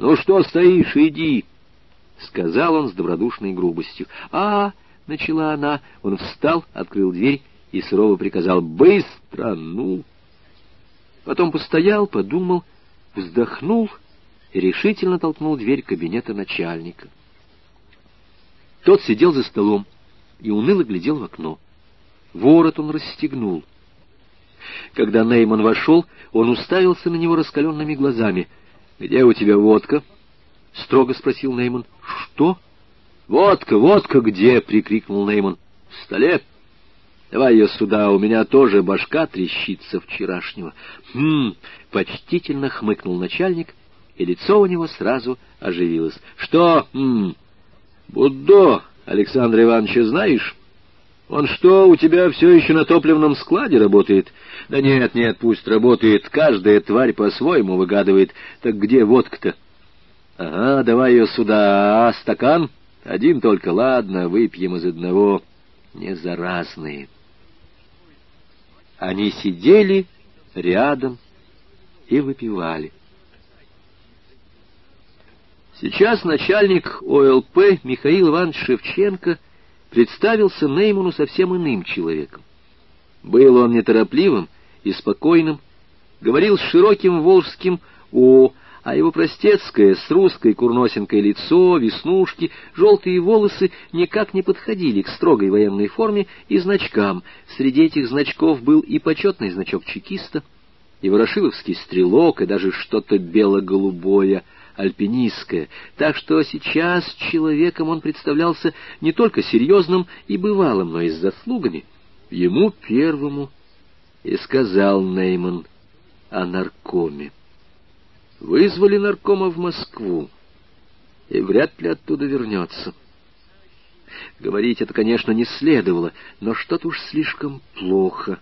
«Ну что стоишь, иди!» — сказал он с добродушной грубостью. «А, — начала она, — он встал, открыл дверь и сурово приказал «Быстро, ну!» Потом постоял, подумал, вздохнул и решительно толкнул дверь кабинета начальника. Тот сидел за столом и уныло глядел в окно. Ворот он расстегнул. Когда Нейман вошел, он уставился на него раскаленными глазами. «Где у тебя водка?» — строго спросил Нейман. «Что?» «Водка, водка где?» — прикрикнул Нейман. «В столе?» Давай ее сюда, у меня тоже башка трещится вчерашнего. Хм, почтительно хмыкнул начальник, и лицо у него сразу оживилось. Что? Хм, Буддо, Александр Иванович, знаешь? Он что, у тебя все еще на топливном складе работает? Да нет, нет, пусть работает, каждая тварь по-своему выгадывает. Так где водка-то? Ага, давай ее сюда, а стакан? Один только, ладно, выпьем из одного. Не заразные. Они сидели рядом и выпивали. Сейчас начальник ОЛП Михаил Иванович Шевченко представился Нейману совсем иным человеком. Был он неторопливым и спокойным, говорил с широким волжским «о», а его простецкое с русской курносинкой лицо, веснушки, желтые волосы никак не подходили к строгой военной форме и значкам. Среди этих значков был и почетный значок чекиста, и ворошиловский стрелок, и даже что-то бело-голубое, альпинистское. Так что сейчас человеком он представлялся не только серьезным и бывалым, но и с заслугами. Ему первому и сказал Нейман о наркоме. Вызвали наркома в Москву, и вряд ли оттуда вернется. Говорить это, конечно, не следовало, но что-то уж слишком плохо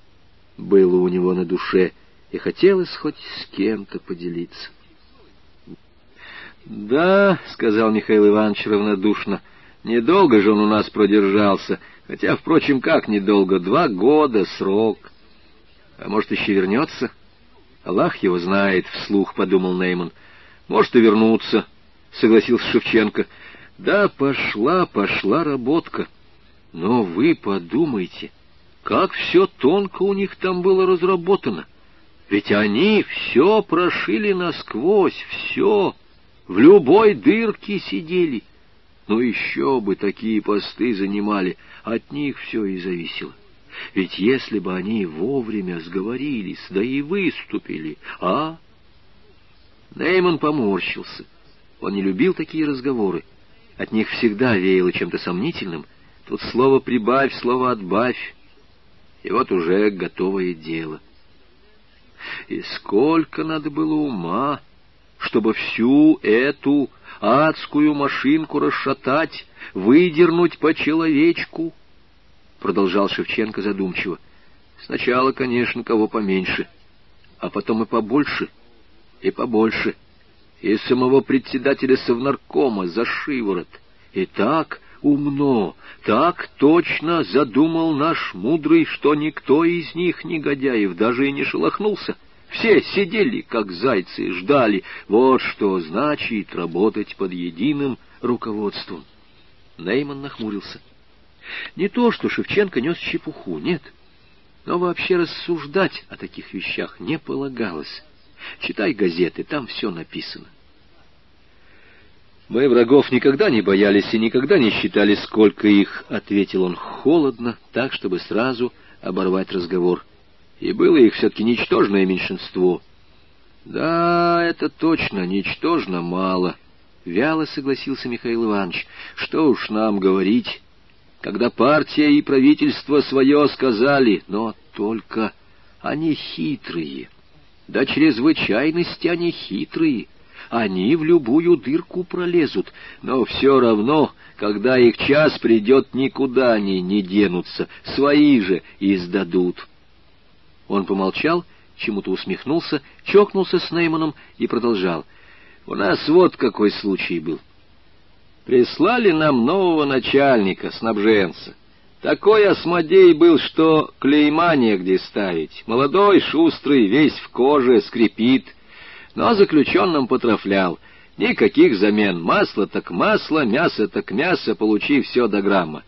было у него на душе, и хотелось хоть с кем-то поделиться. «Да», — сказал Михаил Иванович равнодушно, — «недолго же он у нас продержался, хотя, впрочем, как недолго, два года срок. А может, еще вернется?» Аллах его знает, — вслух подумал Нейман. Может и вернуться, — согласился Шевченко. Да, пошла, пошла работка. Но вы подумайте, как все тонко у них там было разработано. Ведь они все прошили насквозь, все, в любой дырке сидели. Ну еще бы такие посты занимали, от них все и зависело. Ведь если бы они вовремя сговорились, да и выступили, а... Нейман поморщился. Он не любил такие разговоры. От них всегда веяло чем-то сомнительным. Тут слово «прибавь», слово «отбавь». И вот уже готовое дело. И сколько надо было ума, чтобы всю эту адскую машинку расшатать, выдернуть по человечку, — продолжал Шевченко задумчиво. «Сначала, конечно, кого поменьше, а потом и побольше, и побольше, и самого председателя Совнаркома за шиворот. И так умно, так точно задумал наш мудрый, что никто из них, негодяев, даже и не шелохнулся». Все сидели, как зайцы, ждали. Вот что значит работать под единым руководством. Нейман нахмурился. Не то, что Шевченко нес чепуху, нет. Но вообще рассуждать о таких вещах не полагалось. Читай газеты, там все написано. «Мы врагов никогда не боялись и никогда не считали, сколько их», — ответил он холодно, так, чтобы сразу оборвать разговор. «И было их все-таки ничтожное меньшинство». «Да, это точно, ничтожно мало», — вяло согласился Михаил Иванович. «Что уж нам говорить?» когда партия и правительство свое сказали, но только они хитрые, до чрезвычайности они хитрые, они в любую дырку пролезут, но все равно, когда их час придет, никуда они не денутся, свои же издадут. Он помолчал, чему-то усмехнулся, чокнулся с Нейманом и продолжал. «У нас вот какой случай был. Прислали нам нового начальника, снабженца. Такой осмодей был, что клейма негде ставить. Молодой, шустрый, весь в коже, скрипит. Но заключенным потрафлял. Никаких замен. Масло так масло, мясо так мясо, получи все до грамма.